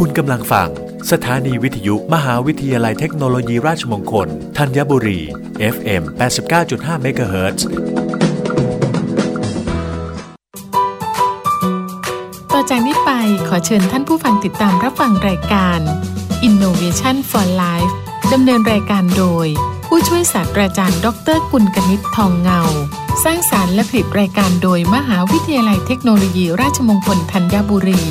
คุณกำลังฟัง สถานีวิทยุมหาวิทยาลัยเทคโนโลยีราชมงคลธัญบุรี FM 89.5เมกะเฮิรตซ์ต่อจากนี้ไปขอเชิญท่านผู้ฟังติดตามรับฟังรายการ Innovation for Life ดำเนินรายการโดย ผู้ช่วยศาสตราจารย์ ดรกุลกนิษฐ์ทองเงา สร้างสารรค์และผลิตรายการโดยมหาวิทยาลัยเทคโนโลยีราชมงคลธัญบุรี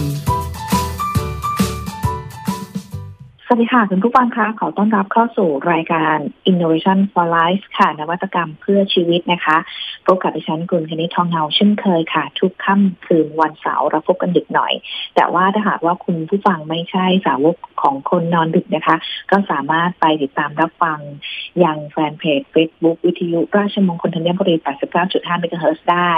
วัสดีค่ะคุณผู้ฟังคะขอต้อนรับเข้าสู่รายการ Innovation for Life ค่ะ นวัตกรรมเพื่อชีวิตนะคะพบกับดิฉันกุลคณิตทองเงาเช่นเคยค่ะ ทุกค่ำคืนวันเสาร์เราพบกันดึกหน่อย แต่ว่าถ้าหากว่าคุณผู้ฟังไม่ใช่สาวกของคนนอนดึกนะคะ ก็สามารถไปติดตามรับฟังยังแฟนเพจ Facebook วิทยุราชมงคลธัญบุรี 89.5เมกะเฮิร์ได้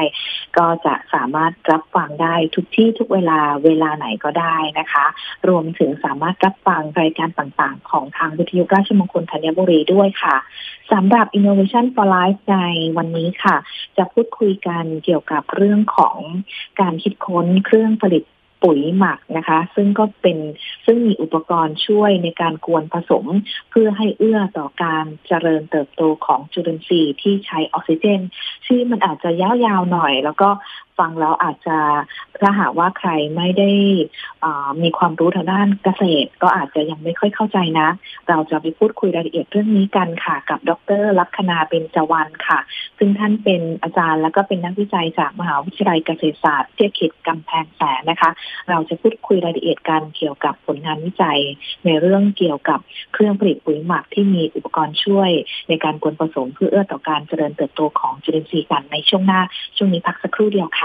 ก็จะสามารถรับฟังได้ทุกที่ทุกเวลาเวลาไหนก็ได้นะคะ รวมถึงสามารถรับฟังรายการต่างๆ ของทางวิทยุราชมงคลธัญบุรีด้วยค่ะสำหรับ Innovation for Life ในวันนี้ค่ะ จะพูดคุยกันเกี่ยวกับเรื่องของการคิดค้นเครื่องผลิตปุ๋ยหมักนะคะ ซึ่งก็เป็นซึ่งมีอุปกรณ์ช่วยในการกวนผสม เพื่อให้เอื้อต่อการเจริญเติบโตของจุลินทรีย์ที่ใช้ออกซิเจน ชื่อมันอาจจะยาวๆหน่อย แล้วก็ ฟังแล้วอาจจะถ้าหากว่าใครไม่ได้มีความรู้ทางด้านเกษตร ก็อาจจะยังไม่ค่อยเข้าใจนะ เราจะไปพูดคุยรายละเอียดเรื่องนี้กันค่ะ กับดรลัคนาเป็นจวันค่ะ ซึ่งท่านเป็นอาจารย์แล้วก็เป็นนักวิจัยจากมหาวิทยาลัยเกษตรศาสตร์เทียเขตกำแพงแสนนะคะ เราจะพูดคุยรายละเอียดกันเกี่ยวกับผลงานวิจัย ในเรื่องเกี่ยวกับเครื่องผลิตปุ๋ยหมักที่มีอุปกรณ์ช่วย ในการกวนผสมเพื่อเอื้อต่อการเจริญเติบโตของจุลินทรีย์กันในช่วงหน้าช่วงนี้พักสักครู่เดียวค่ะ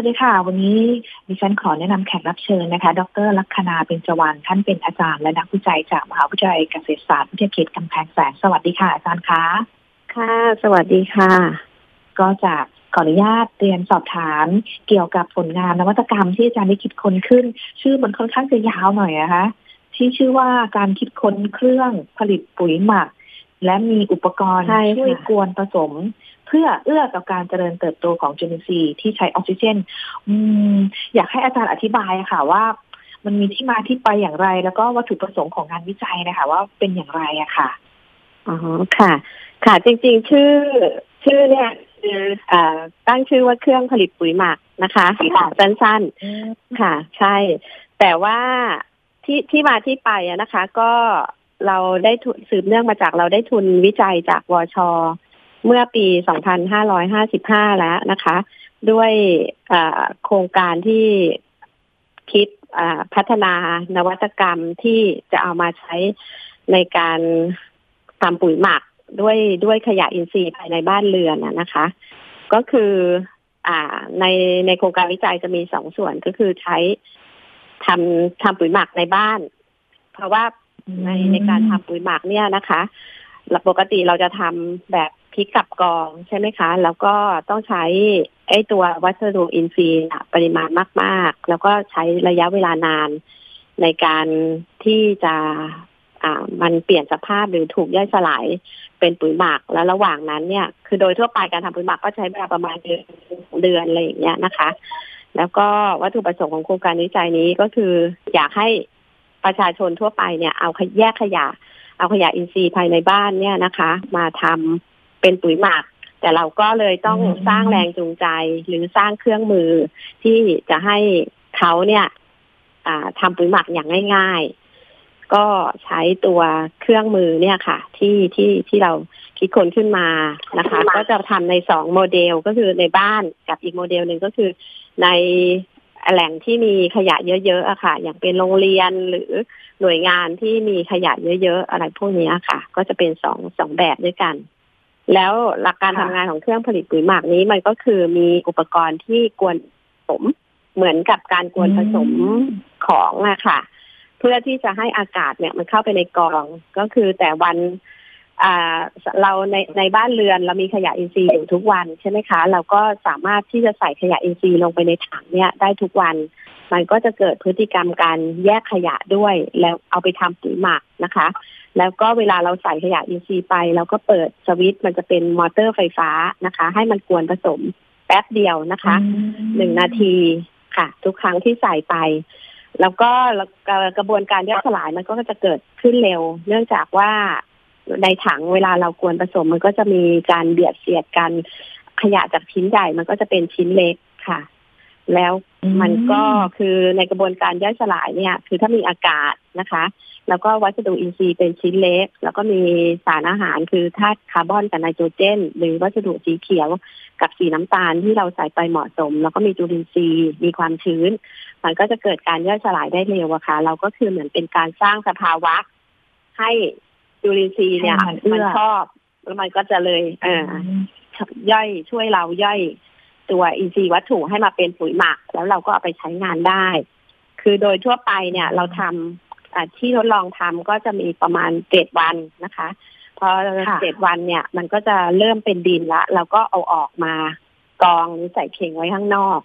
วัสดีค่ะ วันนี้ดิฉันขอแนะนำแขกรับเชิญนะคะ ดรลักษณาเป็นจวันท่านเป็นอาจารย์และนักวิจัยจากมหาวิทยาลัยเกษตรศาสตร์วิทยาเขตกำแพงแสนสวัสดีค่ะ อาจารย์คะค่ะ สวัสดีค่ะ ก็จะขออนุญาตเรียนสอบถามเกี่ยวกับผลงานนวัตกรรมที่อาจารย์ได้คิดค้นขึ้น ชื่อมันค่อนข้างจะยาวหน่อยนะคะที่ชื่อว่าการคิดค้นเครื่องผลิตปุ๋ยหมัก และมีอุปกรณ์ช่วยกวนผสม เพื่อเอื้อต่อการเจริญเติบโตของจุลินทรีย์ที่ใช้ออกซิเจนอืมอยากให้อาจารย์อธิบายค่ะว่า มันมีที่มาที่ไปอย่างไร แล้วก็วัตถุประสงค์ของงานวิจัยนะคะ ว่าเป็นอย่างไรอะค่ะอ๋อค่ะ ค่ะ จริง ๆ ชื่อชื่อเนี่ยคืออตั้งชื่อว่าเครื่องผลิตปุ๋ยหมักนะคะสั้นๆ ค่ะ ใช่ แต่ว่าที่ที่มาที่ไปนะคะ ก็เราได้สืบเนื่องมาจากเราได้ทุนวิจัยจากวช เมื่อปี 2555 แล้วนะคะ ด้วยโครงการที่คิดพัฒนานวัตกรรมที่จะเอามาใช้ในการทำปุ๋ยหมักด้วยด้วยขยะอินทรีย์ภายในบ้านเรือนนะคะ ก็คืออ่าในในโครงการวิจัยจะมีสองส่วนก็คือใช้ทำทำปุ๋ยหมักในบ้าน เพราะว่าในในการทำปุ๋ยหมักเนี่ยนะคะปกติเราจะทำแบบ พริกกับกองใช่ไหมคะ แล้วก็ต้องใช้ไอ้ตัววัสดุอินทรีย์ปริมาณมาก ๆ แล้วก็ใช้ระยะเวลานานในการที่จะอ่ามันเปลี่ยนสภาพหรือถูกย่อยสลายเป็นปุ๋ยหมักแล้วระหว่างนั้นเนี่ย คือโดยทั่วไปการทำปุ๋ยหมักก็ใช้เวลาประมาณเดือนเดือนอะไรอย่างเงี้ยนะคะ แล้วก็วัตถุประสงค์ของโครงการวิจัยนี้ก็คือ อยากให้ประชาชนทั่วไปเนี่ย เอาแยกขยะ เอาขยะอินทรีย์ภายในบ้านเนี่ยนะคะ มาทำ เป็นปุ๋ยหมัก แต่เราก็เลยต้องสร้างแรงจูงใจหรือสร้างเครื่องมือที่จะให้เขาเนี่ยทำปุ๋ยหมักอย่างง่าย ๆ ก็ใช้ตัวเครื่องมือเนี่ยค่ะ ที่ที่ที่เราคิดค้นขึ้นมานะคะ ก็จะทำในสองโมเดลก็คือในบ้านกับอีกโมเดลหนึ่งก็คือในแหล่งที่มีขยะเยอะๆอะค่ะ อย่างเป็นโรงเรียนหรือหน่วยงานที่มีขยะเยอะๆ อะไรพวกนี้ค่ะ ก็จะเป็นสองสองแบบด้วยกัน แล้วหลักการทำงานของเครื่องผลิตปุ๋ยหมักนี้มันก็คือมีอุปกรณ์ที่กวนผสมเหมือนกับการกวนผสมของอะค่ะ เพื่อที่จะให้อากาศเนี่ยมันเข้าไปในกองก็คือแต่วันเราในในบ้านเรือนเรามีขยะอินทรีย์อยู่ทุกวันใช่ไหมคะ เราก็สามารถที่จะใส่ขยะอินทรีย์ลงไปในถังเนี่ยได้ทุกวัน มันก็จะเกิดพฤติกรรมการแยกขยะด้วย แล้วเอาไปทำปุ๋ยหมักนะคะ แล้วก็เวลาเราใส่ขยะอินทรีย์ไปเราก็เปิดสวิตช์มันจะเป็นมอเตอร์ไฟฟ้านะคะ ให้มันกวนผสมแป๊บเดียวนะคะหนึ่งนาทีค่ะ ทุกครั้งที่ใส่ไป แล้วก็กระบวนการย่อยสลายมันก็จะเกิดขึ้นเร็ว เนื่องจากว่าในถังเวลาเรากวนผสมมันก็จะมีการเบียดเสียดกันขยะจากชิ้นใหญ่มันก็จะเป็นชิ้นเล็กค่ะ แล้วมันก็คือในกระบวนการย่อยสลายเนี่ย คือถ้ามีอากาศนะคะ แล้วก็วัสดุอินทรีย์เป็นชิ้นเล็ก แล้วก็มีสารอาหารคือธาตุคาร์บอนกับไนโตรเจน หรือวัสดุสีเขียวกับสีน้ำตาลที่เราใส่ไปเหมาะสม แล้วก็มีจุลินทรีย์มีความชื้น มันก็จะเกิดการย่อยสลายได้เร็วอะค่ะ เราก็คือเหมือนเป็นการสร้างสภาวะ ให้จุลินทรีย์เนี่ยมันชอบแล้วมันก็จะเลย เออย่อยช่วยเราย่อย ตัวอินทรีย์วัตถุให้มาเป็นปุ๋ยหมัก แล้วเราก็เอาไปใช้งานได้ คือโดยทั่วไปเนี่ยเราทำที่ทดลองทำก็จะมีประมาณเจ็ดวันนะคะพอเจ็ดวันเนี่ย มันก็จะเริ่มเป็นดินละเราก็เอาออกมากองหรือใส่เข่งไว้ข้างนอก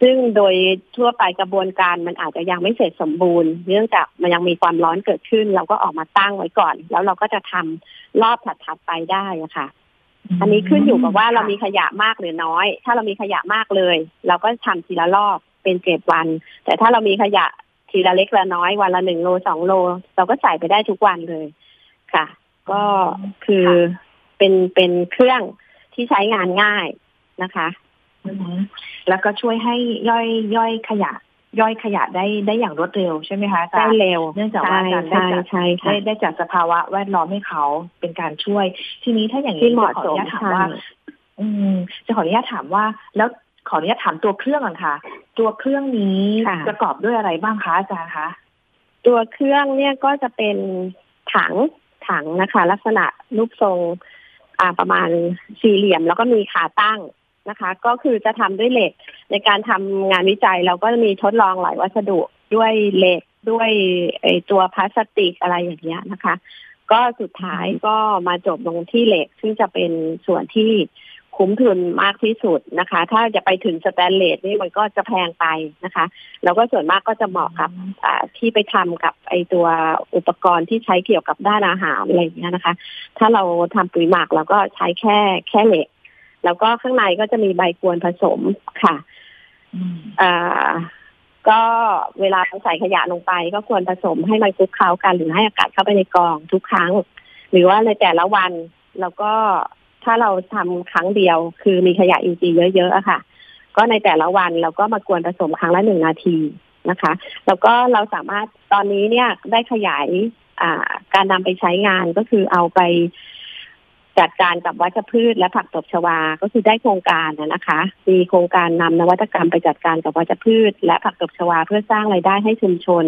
ซึ่งโดยทั่วไปกระบวนการมันอาจจะยังไม่เสร็จสมบูรณ์ เนื่องจากมันยังมีความร้อนเกิดขึ้น เราก็ออกมาตั้งไว้ก่อน แล้วเราก็จะทำรอบถัดๆไปได้อะค่ะ อันนี้ขึ้นอยู่กับว่าเรามีขยะมากหรือน้อย ถ้าเรามีขยะมากเลย เราก็ทำทีละรอบเป็นเจ็ดวัน แต่ถ้าเรามีขยะทีละเล็กละน้อยวันละหนึ่งโลสองโล เราก็ใส่ไปได้ทุกวันเลยค่ะ ก็คือเป็นเป็นเครื่องที่ใช้งานง่ายนะคะ แล้วก็ช่วยให้ย่อยย่อยขยะ ย่อยขยะได้ได้อย่างรวดเร็วใช่ไหมคะได้เร็ว เนื่องจากว่าการได้จัดได้ได้จัดสภาวะแวดล้อมให้เขาเป็นการช่วย ทีนี้ถ้าอย่างนี้เหมาะสมถามว่า อืม จะขออนุญาตถามว่า แล้วขออนุญาตถามตัวเครื่องก่อนค่ะ ตัวเครื่องนี้ประกอบด้วยอะไรบ้างคะอาจารย์คะตัวเครื่องเนี่ยก็จะเป็นถังถังนะคะ ลักษณะรูปทรง อ่าประมาณสี่เหลี่ยม แล้วก็มีขาตั้ง นะคะ ก็คือจะทำด้วยเหล็ก ในการทำงานวิจัยเราก็มีทดลองหลายวัสดุด้วยเหล็กด้วยไอตัวพลาสติกอะไรอย่างเงี้ยนะคะ ก็สุดท้ายก็มาจบลงที่เหล็ก ซึ่งจะเป็นส่วนที่คุ้มทุนมากที่สุดนะคะ ถ้าจะไปถึงสแตนเลสนี่มันก็จะแพงไปนะคะ แล้วก็ส่วนมากก็จะเหมาะกับที่ไปทำกับไอตัวอุปกรณ์ที่ใช้เกี่ยวกับด้านอาหารอะไรอย่างเงี้ยนะคะ ถ้าเราทำปุ๋ยหมักเราก็ใช้แค่แค่เหล็ก แล้วก็ข้างในก็จะมีใบกวนผสมค่ะอ่าก็เวลาใส่ขยะลงไปก็ควรผสมให้มันคลุกเคล้ากันหรือให้อากาศเข้าไปในกองทุกครั้ง หรือว่าในแต่ละวันแล้วก็ถ้าเราทำครั้งเดียว คือมีขยะอินทรีย์เยอะๆอะค่ะ ก็ในแต่ละวันเราก็มากวนผสมครั้งละหนึ่งนาทีนะคะ แล้วก็เราสามารถตอนนี้เนี่ยได้ขยายอ่าการนำไปใช้งานก็คือเอาไป จัดการกับวัชพืชและผักตบชวา ก็คือได้โครงการนะคะ มีโครงการนำนวัตกรรมไปจัดการกับวัชพืช และผักตบชวาเพื่อสร้างรายได้ให้ชุมชน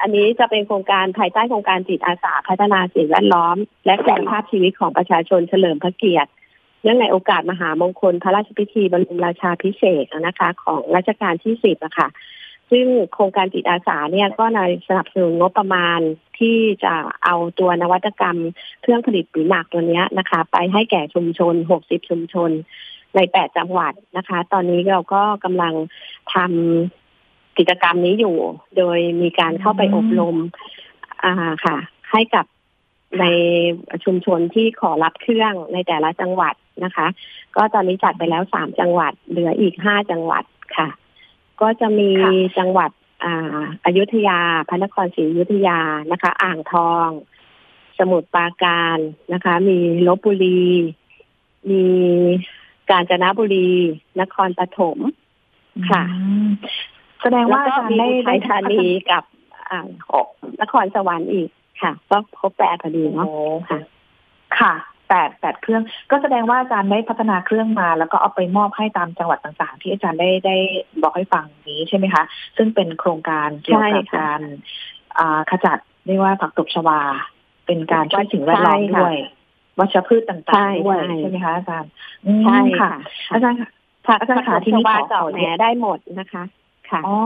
อันนี้จะเป็นโครงการภายใต้โครงการจิตอาสาพัฒนาสิ่งแวดล้อม และคุณภาพชีวิตของประชาชนเฉลิมพระเกียรติ เนื่องในโอกาสมหามงคลพระราชพิธีบรมราชาพิเศษนะคะ ของรัชกาลที่สิบอะค่ะ ซึ่งโครงการจิตอาสาเนี่ยก็ในสนับสนุนงบประมาณที่จะเอาตัวนวัตกรรมเครื่องผลิตปุ๋ยหมักตัวนี้นะคะ ไปให้แก่ชุมชน 60 ชุมชน ใน 8 จังหวัดนะคะ ตอนนี้เราก็กำลังทำกิจกรรมนี้อยู่ โดยมีการเข้าไปอบรมอ่าค่ะ ให้กับในชุมชนที่ขอรับเครื่องในแต่ละจังหวัดนะคะ ก็ตอนนี้จัดไปแล้วสามจังหวัด เหลืออีกห้าจังหวัดค่ะ ก็จะมีจังหวัดอ่าอยุธยา พระนครศรีอยุธยานะคะ อ่างทอง สมุทรปราการนะคะ มีลบบุรี มีกาญจนบุรี นครปฐมค่ะ แสดงว่าอาจารย์ได้ไทยธานีกับอ่าหกนครสวรรค์อีกค่ะ ก็ครบแปดพอดีเนาะโอ้ค่ะ ค่ะ แปดแปดเครื่อง ก็แสดงว่าอาจารย์ได้พัฒนาเครื่องมา แล้วก็เอาไปมอบให้ตามจังหวัดต่างๆ ที่อาจารย์ได้ได้บอกให้ฟังนี้ใช่ไหมคะ ซึ่งเป็นโครงการเกี่ยวกับใช่ค่ะการอ่าขจัดเรียกว่าผักตบชวา เป็นการช่วยสิ่งแวดล้อมใช่ค่ะด้วยวัชพืชต่างใช่ๆด้วยใช่ใช่ไหมคะอาจารย์อืมใช่ค่ะค่ะ อาจารย์ค่ะผักอาจารย์ขาที่นี่ว่าขอเจาะแหนได้หมดนะคะ ค่ะอ๋อ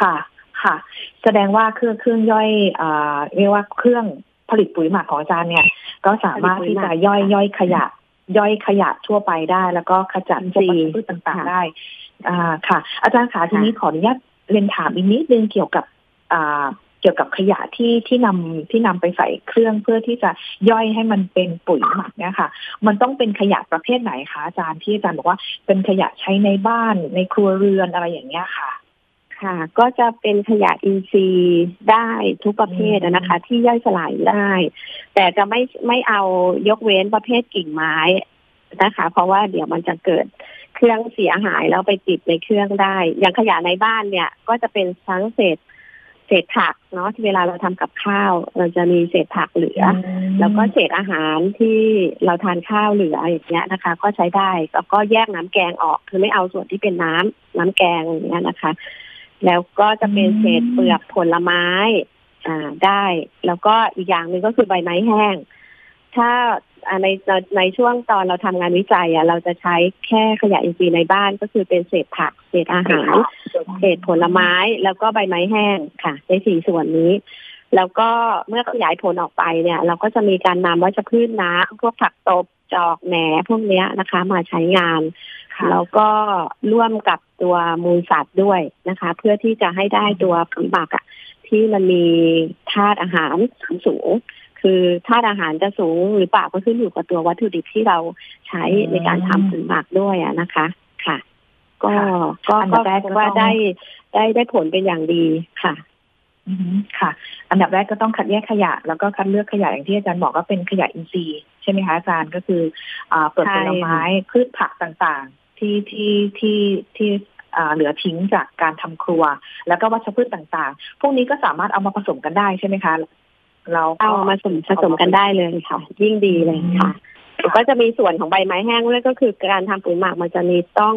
ค่ะค่ะ แสดงว่าเครื่องเครื่องย่อยอ่าเรียกว่าเครื่อง ผลิตปุ๋ยหมักของอาจารย์เนี่ย ก็สามารถที่จะย่อยย่อยขยะ ย่อยขยะทั่วไปได้ แล้วก็ขจัดพวกวัชพืชต่างๆได้ อ่าค่ะ อาจารย์ขาทีนี้ขออนุญาตเรียนถามอีกนิดนึงเกี่ยวกับอ่าเกี่ยวกับขยะที่ที่นำที่นำไปใส่เครื่องเพื่อที่จะย่อยให้มันเป็นปุ๋ยหมักเนี่ยค่ะ มันต้องเป็นขยะประเภทไหนคะอาจารย์ที่อาจารย์บอกว่าเป็นขยะใช้ในบ้านในครัวเรือนอะไรอย่างเงี้ยค่ะ ค่ะ ก็จะเป็นขยะอินทรีย์ได้ทุกประเภทอะนะคะ ที่ย่อยสลายได้ แต่จะไม่ไม่เอายกเว้นประเภทกิ่งไม้นะคะ เพราะว่าเดี๋ยวมันจะเกิดเครื่องเสียหายแล้วไปติดในเครื่องได้ อย่างขยะในบ้านเนี่ย ก็จะเป็นทั้งเศษเศษผักเนาะที่เวลาเราทำกับข้าว เราจะมีเศษผักเหลือ แล้วก็เศษอาหารที่เราทานข้าวเหลืออย่างเงี้ยนะคะ ก็ใช้ได้แล้วก็แยกน้ำแกงออก คือไม่เอาส่วนที่เป็นน้ำน้ำแกงอย่างเงี้ยนะคะ แล้วก็จะเป็นเศษเปลือกผลไม้ อ่าได้ แล้วก็อีกอย่างหนึ่งก็คือใบไม้แห้ง ถ้าในในช่วงตอนเราทำงานวิจัยอะเราจะใช้แค่ขยะอินทรีย์ในบ้านก็คือเป็นเศษผัก เศษอาหาร เศษผลไม้ แล้วก็ใบไม้แห้งค่ะ ในสี่ส่วนนี้ แล้วก็เมื่อขยายผลออกไปเนี่ย เราก็จะมีการนำวัชพืชน้ำพวกผักตบจอกแหนพวกเนี้ยนะคะ มาใช้งาน แล้วก็ร่วมกับตัวมูลสัตว์ด้วยนะคะ เพื่อที่จะให้ได้ตัวปุ๋ยหมักอะที่มันมีธาตุอาหารสูงคือธาตุอาหารจะสูงหรือเปล่าก็ขึ้นอยู่กับตัววัตถุดิบที่เราใช้ในการทำปุ๋ยหมักด้วยอะนะคะ ค่ะ ก็ค่ะก็อันดัก็บแรกก็ว่าต้องได้ได้ได้ผลเป็นอย่างดีค่ะอืมค่ะ อันดับแรกก็ต้องคัดแยกขยะ แล้วก็คัดเลือกขยะอย่างที่อาจารย์บอกก็เป็นขยะอินทรีย์ใช่ไหมคะอาจารย์ก็คืออ่าเปลือกใช่ผลไม้พืชผักต่างๆ ที่ที่ที่ที่อ่าเหลือทิ้งจากการทำครัว แล้วก็วัชพืชต่างๆ พวกนี้ก็สามารถเอามาผสมกันได้ใช่ไหมคะ เราก็เอามาผสมผสมกันได้เลยค่ะ ยิ่งดีเลยค่ะแล้วก็จะมีส่วนของใบไม้แห้งด้วยก็คือการทำปุ๋ยหมักมันจะมีต้อง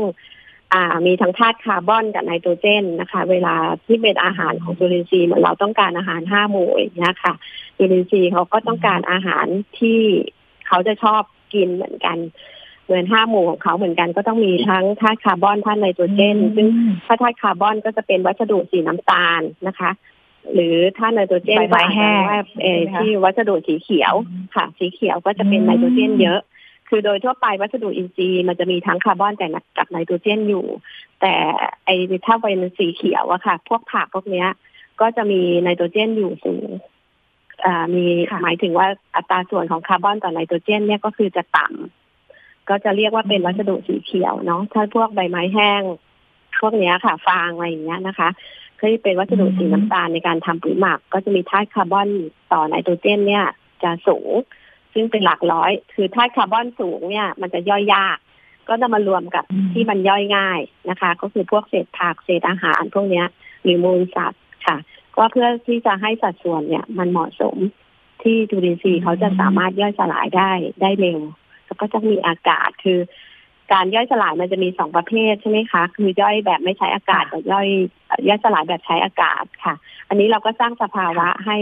อ่ามีทั้งธาตุคาร์บอนกับไนโตรเจนนะคะ เวลาที่เป็นอาหารของจุลินทรีย์เหมือนเราต้องการอาหารห้าหมู่อย่างเงี้ยค่ะจุลินทรีย์เขาก็ต้องการอาหารที่เขาจะชอบกินเหมือนกัน เหมือนห้าหมู่ของเขาเหมือนกันก็ต้องมีทั้งธาตุคาร์บอนธาตุไนโตรเจน ซึ่งถ้าธาตุคาร์บอนก็จะเป็นวัสดุสีน้ำตาลนะคะ หรือธาตุไนโตรเจนใบไม้แห้งก็อาจจะว่าเอ่อใช่ไหมคะที่วัสดุสีเขียวค่ะ สีเขียวก็จะเป็นอืมไนโตรเจนเยอะ คือโดยทั่วไปวัสดุอินทรีย์มันจะมีทั้งคาร์บอนแต่กับไนโตรเจนอยู่ แต่ไอ้ถ้าเป็นสีเขียวอะค่ะ พวกผักพวกเนี้ย ก็จะมีไนโตรเจนอยู่สูงอ่ามีค่ะหมายถึงว่าอัตราส่วนของคาร์บอนต่อไนโตรเจนเนี่ยก็คือจะต่ำ ก็จะเรียกว่าเป็นวัสดุสีเขียวเนาะถ้าพวกใบไม้แห้ง พวกเนี้ยค่ะ ฟางอะไรอย่างเงี้ยนะคะก็จะเป็นวัสดุสีน้ำตาลในการทำปุ๋ยหมัก ก็จะมีธาตุคาร์บอนต่อไนโตรเจนเนี่ย จะสูง ซึ่งเป็นหลักร้อย คือธาตุคาร์บอนสูงเนี่ย มันจะย่อยยาก ก็จะมารวมกับอืมที่มันย่อยง่ายนะคะ ก็คือพวกเศษผักเศษอาหารพวกเนี้ยหรือมูลสัตว์ค่ะ ก็เพื่อที่จะให้สัดส่วนเนี่ย มันเหมาะสมที่จุลินทรีย์เขาจะสามารถย่อยสลายได้ได้เร็ว แล้วก็จะมีอากาศคือ การย่อยสลายมันจะมีสองประเภทใช่ไหมคะ คือย่อยแบบไม่ใช้อากาศกับย่อยเอ่อย่อยสลายแบบใช้อากาศค่ะ อันนี้เราก็สร้างสภาวะให้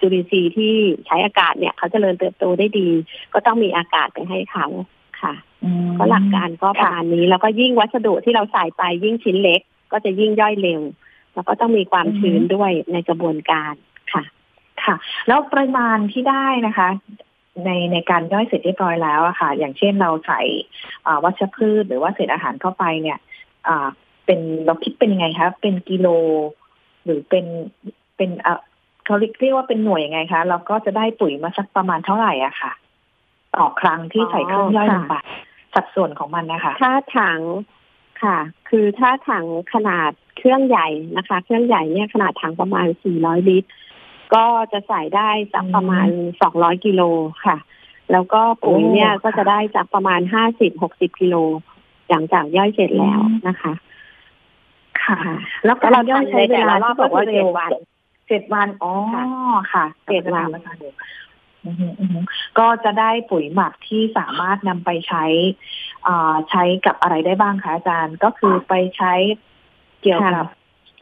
จุลินทรีย์ที่ใช้อากาศเนี่ยเขาจเจริญเติบโตได้ดี ก็ต้องมีอากาศไปให้เขาค่ะอืมก็หลักการก็ประมาณนี้ แล้วก็ยิ่งวัสดุที่เราใส่ไปยิ่งชิ้นเล็ก ก็จะยิ่งย่อยเร็ว แล้วก็ต้องมีความชื้นด้วยในกระบวนการค่ะ ค่ะ แล้วปริมาณที่ได้นะคะ ในในการย่อยเสร็จเรียบร้อยแล้วอะค่ะ อย่างเช่นเราใส่อ่าวัชพืชหรือว่าเศษอาหารเข้าไปเนี่ยอ่าเป็นเราคิดเป็นยังไงคะเป็นกิโล หรือเป็นเป็นเอ่อเขาเรียกว่าเป็นหน่วยยังไงคะ เราก็จะได้ปุ๋ยมาสักประมาณเท่าไหร่อะค่ะ ต่อครั้งที่ใส่เครื่องย่อยลงไปสัดส่วนของมันนะคะ ถ้าถังค่ะ คือถ้าถังขนาดเครื่องใหญ่นะคะ เครื่องใหญ่เนี่ยขนาดถังประมาณ 400 ลิตร ก็จะใส่ได้สักประมาณ200กิโลค่ะ แล้วก็ปุ๋ยเนี่ยโอ้ก็จะได้จากประมาณ50-60กิโลหลังจากย่อยเสร็จแล้วนะคะ ค่ะแล้วแล้วเราย่อยใช้เวลาที่บอกว่าเจ็ดวันเจ็ดวันอ๋อค่ะค่ะเจ็ดวันแล้วกันอยู่อือหืออือหือก็จะได้ปุ๋ยหมักที่สามารถนำไปใช้อ่าใช้กับอะไรได้บ้างคะอาจารย์ ก็คือไปใช้เกี่ยวกับ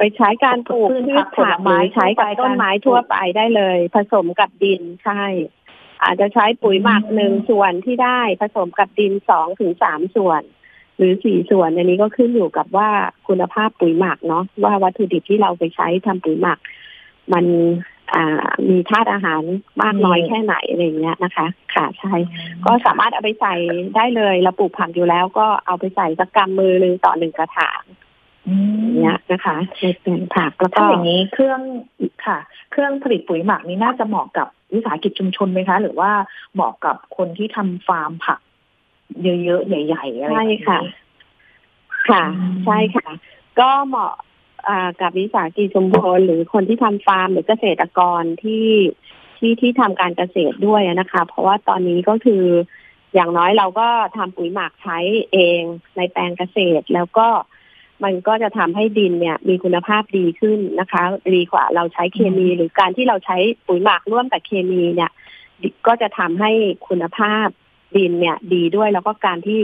ไปใช้การปลูกพืพืชชผัผักกผลหไม้รือใช้กับทั่วไปต้นไม้การปลูกทั่วไปได้เลย ผสมกับดินใช่ อาจจะใช้ปุ๋ยหมักอืมหนึ่งส่วนที่ได้ผสมกับดินสองถึงสามส่วน หรือสี่ส่วนอันนี้ก็ขึ้นอยู่กับว่าคุณภาพปุ๋ยหมักเนาะว่าวัตถุดิบที่เราไปใช้ทำปุ๋ยหมัก มันอ่ามีธาตุอาหารมากน้อยแค่ไหนอะไรอย่างเงี้ยนะคะ ค่ะใช่ก็สามารถเอาไปใส่ได้เลยเราปลูกผักอยู่แล้วก็เอาไปใส่สักกำมือหนึ่งต่อหนึ่งกระถางอือย่างม เงี้ยนะคะในแปลงผักแล้วก็ถ้าอย่างนี้เครื่องค่ะ เครื่องผลิตปุ๋ยหมักนี้น่าจะเหมาะกับวิสาหกิจชุมชนไหมคะ หรือว่าเหมาะกับคนที่ทำฟาร์มผัก เยอะๆใหญ่ๆอะไรแบบใช่นี้ค่ะ ค่ะอืมใช่ค่ะ ก็เหมาะอ่ากับวิสาหกิจชุมชนหรือคนที่ทำฟาร์มหรือเกษตรกรที่ที่ที่ทำการเกษตรด้วยนะคะ เพราะว่าตอนนี้ก็คืออย่างน้อยเราก็ทำปุ๋ยหมักใช้เองในแปลงเกษตรแล้วก็ มันก็จะทำให้ดินเนี่ยมีคุณภาพดีขึ้นนะคะ ดีกว่าเราใช้เคมี หรือการที่เราใช้ปุ๋ยหมักร่วมกับเคมีเนี่ยก็จะทำให้คุณภาพดินเนี่ยดีด้วยแล้วก็การที่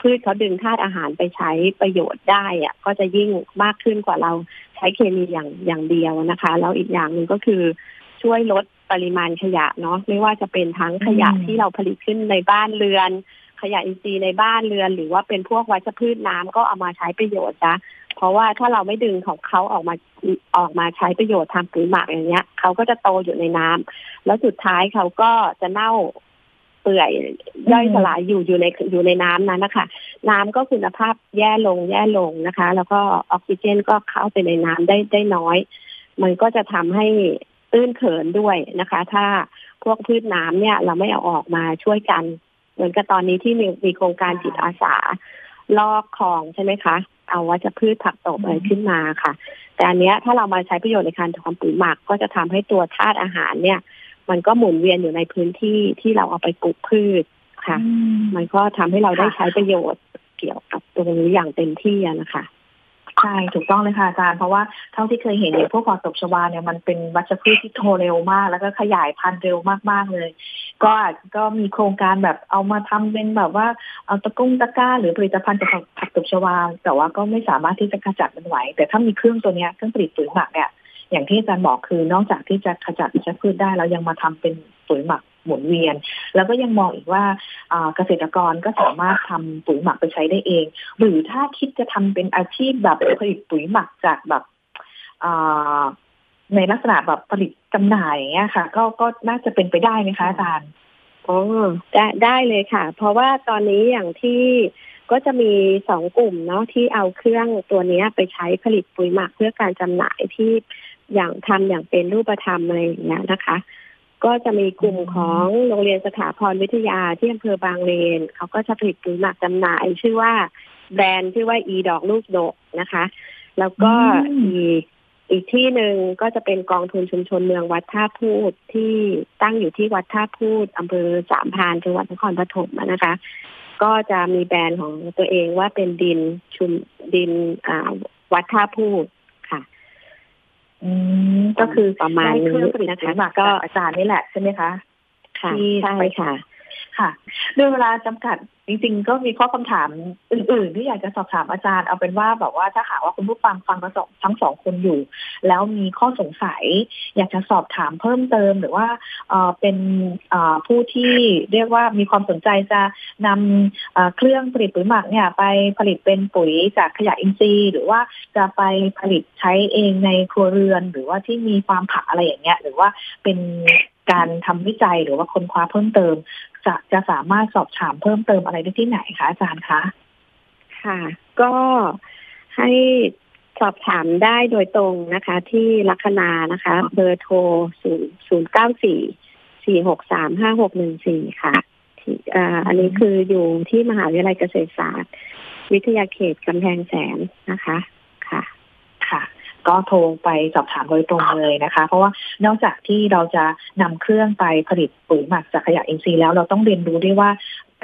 พืชเขาดึงธาตุอาหารไปใช้ประโยชน์ได้อะก็จะยิ่งมากขึ้นกว่าเราใช้เคมีอย่างอย่างเดียวนะคะ แล้วอีกอย่างหนึ่งก็คือช่วยลดปริมาณขยะเนาะไม่ว่าจะเป็นทั้งขยะอืมที่เราผลิตขึ้นในบ้านเรือน ขยะอินทรีย์ในบ้านเรือน หรือว่าเป็นพวกวัชพืชน้ำก็เอามาใช้ประโยชน์นะเพราะว่าถ้าเราไม่ดึงของเขาออกมาออกมาใช้ประโยชน์ทำปุ๋ยหมักอย่างเงี้ยเขาก็จะโตอยู่ในน้ำแล้วสุดท้ายเขาก็จะเน่าเปื่อยย่อยสลายอยู่อยู่ในอยู่ในน้ำนั้นนะคะ น้ำก็คุณภาพแย่ลงแย่ลงนะคะ แล้วก็ออกซิเจนก็เข้าไปในน้ำได้ได้น้อย มันก็จะทำให้ตื้นเขินด้วยนะคะ ถ้าพวกพืชน้ำเนี่ย เราไม่เอาออกมาช่วยกัน เหมือนกับตอนนี้ที่มีมีโครงการจิตอาสา ลอกคลองใช่ไหมคะ เอาวัชพืชผักตบอะไรขึ้นมาค่ะ แต่อันเนี้ยถ้าเรามาใช้ประโยชน์ในการทำปุ๋ยหมักก็จะทำให้ตัวธาตุอาหารเนี่ย มันก็หมุนเวียนอยู่ในพื้นที่ที่เราเอาไปปลูกพืชค่ะอืมมันก็ทำให้เราได้ค่ะใช้ประโยชน์เกี่ยวกับตรงนี้อย่างเต็มที่อะนะคะ ใช่ถูกต้องเลยค่ะอาจารย์เพราะว่าเท่าที่เคยเห็นเนี่ยพวกผักตบชวาเนี่ยมันเป็นวัชพืชที่โตเร็วมาก แล้วก็ขยายพันธุ์เร็วมากๆเลย ก็ก็มีโครงการแบบเอามาทำเป็นแบบว่าเอาตะกุ้งตะกร้า หรือผลิตภัณฑ์จากผักตบชวา แต่ว่าก็ไม่สามารถที่จะขจัดมันไหว แต่ถ้ามีเครื่องตัวเนี้ยเครื่องผลิตปุ๋ยหมักเนี่ยอย่างที่อาจารย์บอกคือนอกจากที่จะขจัดวัชพืชได้แล้วยังมาทำเป็นปุ๋ยหมัก หมุนเวียน แล้วก็ยังมองอีกว่าเกษตรกรก็สามารถทำปุ๋ยหมักไปใช้ได้เอง หรือถ้าคิดจะทำเป็นอาชีพแบบผลิตปุ๋ยหมักจากแบบในลักษณะแบบผลิตจำหน่ายอย่างเงี้ยค่ะ ก็ก็น่าจะเป็นไปได้ไหมคะอาจารย์อ๋อได้ได้เลยค่ะ เพราะว่าตอนนี้อย่างที่ก็จะมีสองกลุ่มเนาะที่เอาเครื่องตัวนี้ไปใช้ผลิตปุ๋ยหมักเพื่อการจำหน่ายที่อย่างทำอย่างเป็นรูปธรรมอะไรอย่างเงี้ยนะคะ ก็จะมีกลุ่มของโรงเรียนสถาพรวิทยาที่อำเภอบางเลนเขาก็จะผลิตปุ๋ยหมักจำหน่าย ชื่อว่าแบรนด์ชื่อว่าอีดอกลูกดกนะคะ แล้วก็อืมอีกอีกที่หนึ่งก็จะเป็นกองทุนชุมชนเมืองวัดท่าพูดที่ตั้งอยู่ที่วัดท่าพูดอำเภอสามพรานจังหวัดนครปฐมอะนะคะ ก็จะมีแบรนด์ของตัวเองว่าเป็นดินชุมดินอ่าวัดท่าพูดค่ะ อืมก็คือประมาณได้เครื่องผลิตนี้นะปุ๋คะยหมักก็จากอาจารย์นี่แหละใช่ไหมคะค่ะที่ใช่ไปค่ะ ค่ะ ด้วยเวลาจำกัด จริง ๆ ก็มีข้อคำถามอื่น ๆ ที่อยากจะสอบถามอาจารย์ เอาเป็นว่าแบบว่าถ้าหากว่าคุณผู้ฟังฟังทั้งสองทั้งสองคนอยู่ แล้วมีข้อสงสัย อยากจะสอบถามเพิ่มเติมหรือว่าเออเป็นเออผู้ที่เรียกว่ามีความสนใจจะนำเอ่อเครื่องผลิตปุ๋ยหมักเนี่ย ไปผลิตเป็นปุ๋ยจากขยะอินทรีย์ หรือว่าจะไปผลิตใช้เองในครัวเรือน หรือว่าที่มีฟาร์มผักอะไรอย่างเงี้ย หรือว่าเป็น การทำวิจัยหรือว่าค้นคว้าเพิ่มเติม จะจะสามารถสอบถามเพิ่มเติมอะไรได้ที่ไหนคะอาจารย์คะ ค่ะ ก็ให้สอบถามได้โดยตรงนะคะ ที่ลัคนานะคะ เบอร์โทรศูนย์ศูนย์เก้าสี่สี่หกสามห้าหกหนึ่งสี่ค่ะที่อ่าอันนี้คืออยู่ที่มหาวิทยาลัยเกษตรศาสตร์ วิทยาเขตกำแพงแสนนะคะค่ะค่ะ ก็โทรไปสอบถามโดยตรงเลยนะคะ เพราะว่านอกจากที่เราจะนำเครื่องไปผลิตปุ๋ยหมักจากขยะอินทรีย์แล้วเราต้องเรียนรู้ด้วยว่า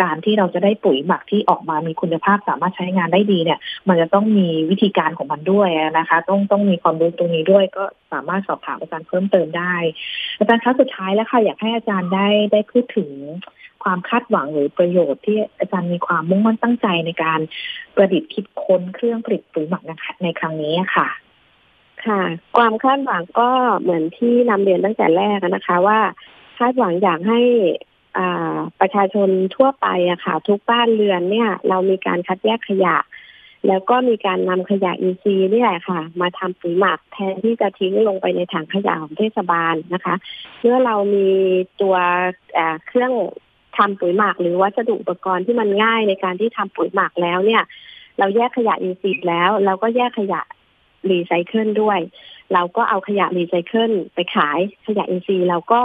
การที่เราจะได้ปุ๋ยหมักที่ออกมามีคุณภาพสามารถใช้งานได้ดีเนี่ย มันจะต้องมีวิธีการของมันด้วยนะคะ ต้องต้องมีความรู้ตรงนี้ด้วยก็สามารถสอบถามอาจารย์เพิ่มเติมได้ อาจารย์คะสุดท้ายแล้วค่ะอยากให้อาจารย์ได้ได้พูดถึงความคาดหวังหรือประโยชน์ที่อาจารย์มีความมุ่งมั่นตั้งใจในการประดิษฐ์คิดค้นเครื่องผลิตปุ๋ยหมักนะคะในครั้งนี้ค่ะ ค่ะ ความคาดหวังก็เหมือนที่นำเรียนตั้งแต่แรกนะคะ ว่าคาดหวังอยากให้ประชาชนทั่วไปอะค่ะ ทุกบ้านเรือนเนี่ย เรามีการคัดแยกขยะ แล้วก็มีการนำขยะอินทรีย์นี่แหละค่ะ มาทำปุ๋ยหมักแทนที่จะทิ้งลงไปในถังขยะของเทศบาลนะคะเมื่อเรามีตัวเครื่องทำปุ๋ยหมัก หรือวัสดุอุปกรณ์ที่มันง่ายในการที่ทำปุ๋ยหมักแล้วเนี่ย เราแยกขยะอินทรีย์แล้ว เราก็แยกขยะ รีไซเคิลด้วย เราก็เอาขยะรีไซเคิลไปขายขยะอินทรีย์เราก็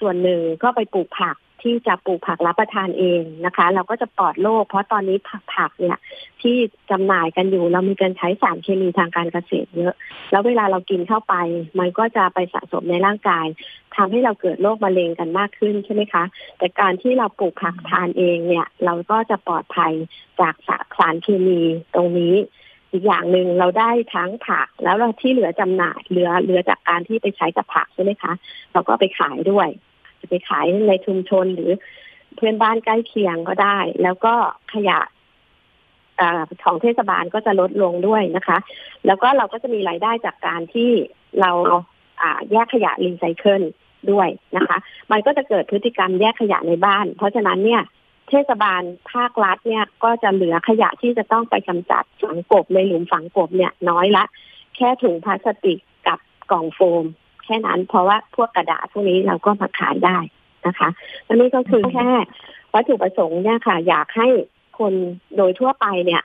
ส่วนหนึ่งก็ไปปลูกผักที่จะปลูกผักรับประทานเองนะคะ เราก็จะปลอดโรคเพราะตอนนี้ผักผักเนี่ย ที่จำหน่ายกันอยู่เรามีการใช้สารเคมีทางการเกษตรเยอะ แล้วเวลาเรากินเข้าไป มันก็จะไปสะสมในร่างกายทำให้เราเกิดโรคมะเร็งกันมากขึ้นใช่ไหมคะ แต่การที่เราปลูกผักทานเองเนี่ย เราก็จะปลอดภัยจากสารเคมีตรงนี้ อีกอย่างหนึ่งเราได้ทั้งผักแล้วเราที่เหลือจำหน่ายเหลือเหลือจากการที่ไปใช้กับผักใช่ไหมคะ เราก็ไปขายด้วย จะไปขายในชุมชนหรือเพื่อนบ้านใกล้เคียงก็ได้ แล้วก็ขยะของเทศบาลก็จะลดลงด้วยนะคะ แล้วก็เราก็จะมีรายได้จากการที่เราแยกขยะรีไซเคิลด้วยนะคะ มันก็จะเกิดพฤติกรรมแยกขยะในบ้าน เพราะฉะนั้นเนี่ย เทศบาลภาครัฐเนี่ยก็จะเหลือขยะที่จะต้องไปกำจัดฝังกบในหลุมฝังกบเนี่ยน้อยละ แค่ถุงพลาสติกกับกล่องโฟม แค่นั้น เพราะว่าพวกกระดาษพวกนี้เราก็มาขายได้นะคะอันนี้ก็คือแค่วัตถุประสงค์เนี่ยค่ะ อยากให้คนโดยทั่วไปเนี่ย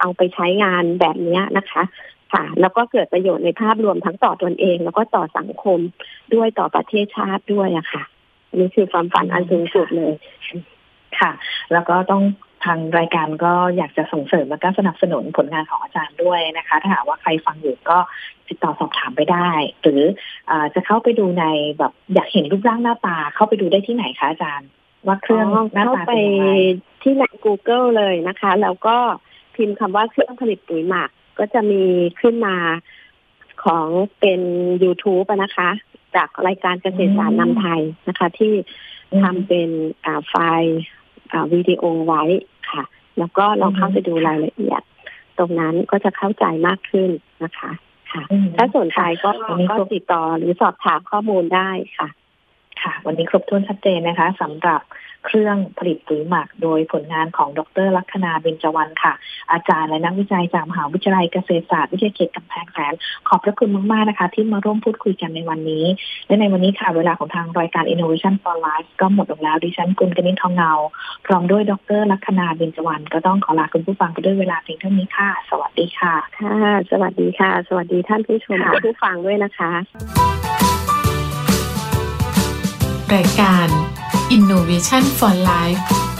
เอาไปใช้งานแบบนี้นะคะ ค่ะ แล้วก็เกิดประโยชน์ในภาพรวมทั้งต่อตนเอง แล้วก็ต่อสังคมด้วยต่อประเทศชาติด้วยอะค่ะนี่คือความฝันอันสูงสุดเลย ค่ะ แล้วก็ต้องทางรายการก็อยากจะส่งเสริมและก็สนับสนุนผลงานของอาจารย์ด้วยนะคะ ถ้าหากว่าใครฟังอยู่ก็ติดต่อสอบถามไปได้ หรืออจะเข้าไปดูในแบบอยากเห็นรูปร่างหน้าตา เข้าไปดูได้ที่ไหนคะอาจารย์ ว่าเครื่องหน้าตาเป็นยังไงที่ใน Google เลยนะคะ แล้วก็พิมพ์คำว่าเครื่องผลิตปุ๋ยหมักก็จะมีขึ้นมาของเป็น YouTube นะคะ จากรายการเกษตรศาสตร์นำไทยนะคะ ที่ทำเป็นไฟล์ วิดีโอไว้ค่ะ แล้วก็ลองเข้าไปดูรายละเอียด ตรงนั้นก็จะเข้าใจมากขึ้นนะคะค่ะ ถ้าสนใจก็ก็ติดต่อหรือสอบถามข้อมูลได้ค่ะ ค่ะ วันนี้ครบถ้วนชัดเจนนะคะสำหรับ เครื่องผลิตปุ๋ยหมัก โดยผลงานของดรลัคนาเบญจวรรณค่ะ อาจารย์และนักวิจัยจากมหาวิทยาลัยเกษตรศาสตร์วิทยาเขตกำแพงแสนขอบพระคุณมาก ๆ นะคะ ที่มาร่วมพูดคุยกันในวันนี้ และในวันนี้ค่ะ เวลาของทางรายการ Innovation for Life ก็หมดลงแล้วดิฉันกุลกนิษฐ์ทองเงา พร้อมด้วยดรลัคนาเบญจวรรณก็ต้องขอลาคุณผู้ฟังไปด้วยเวลาเพียงเท่านี้ค่ะ สวัสดีค่ะค่ะ สวัสดีค่ะ สวัสดีท่านผู้ชมผู้ฟังด้วยนะคะ รายการ Innovation for Life